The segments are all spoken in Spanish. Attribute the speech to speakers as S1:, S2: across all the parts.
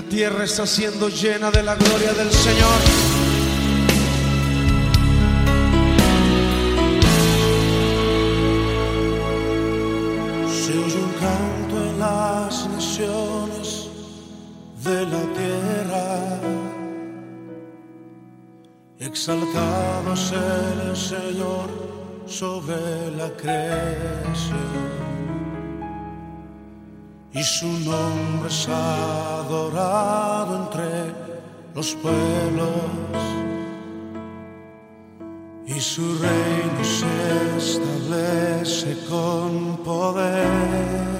S1: La tierra está siendo llena de la gloria del Señor. Se oye un canto en las naciones de la tierra. Exaltado sea el Señor sobre la creación y su nombre es adorado entre los pueblos y su reino se establece con poder.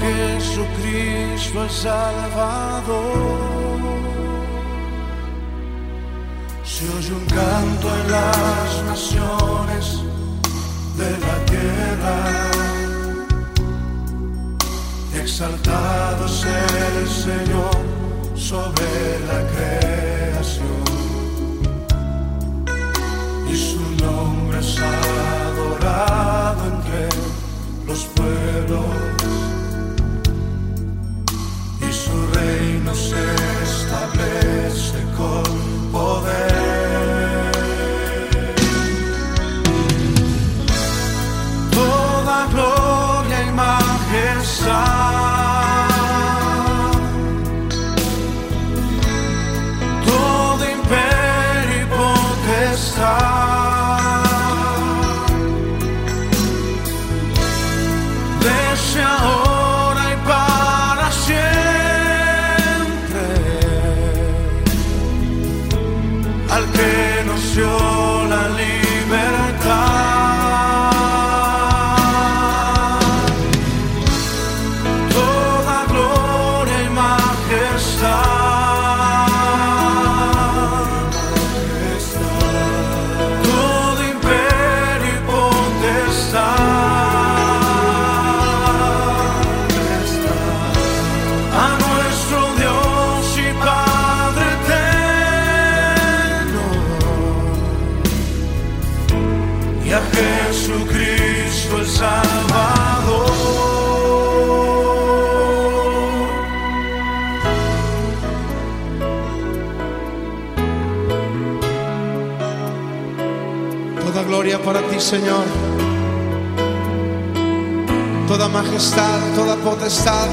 S1: Jesucristo el Salvador. Se oye un canto en las naciones de la tierra. Exaltado sea el Señor sobre la creación. Y su nombre es Toda gloria para ti, Señor. Toda majestad, toda potestad.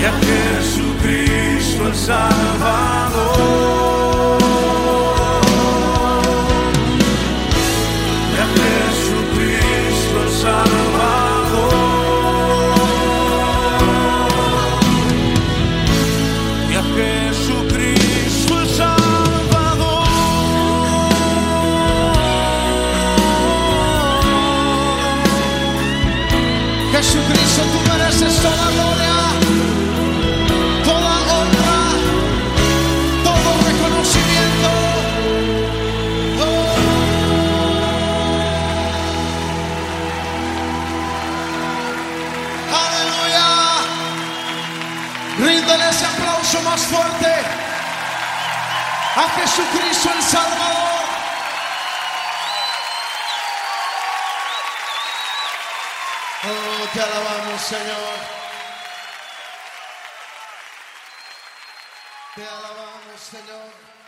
S1: y a Jesucristo el Salvador. Y a Jesucristo el Salvador. Y a Jesucristo el Salvador.
S2: Jesucristo, tú mereces toda gloria. A Jesucristo el Salvador. Oh, te alabamos, Señor. Te alabamos, Señor.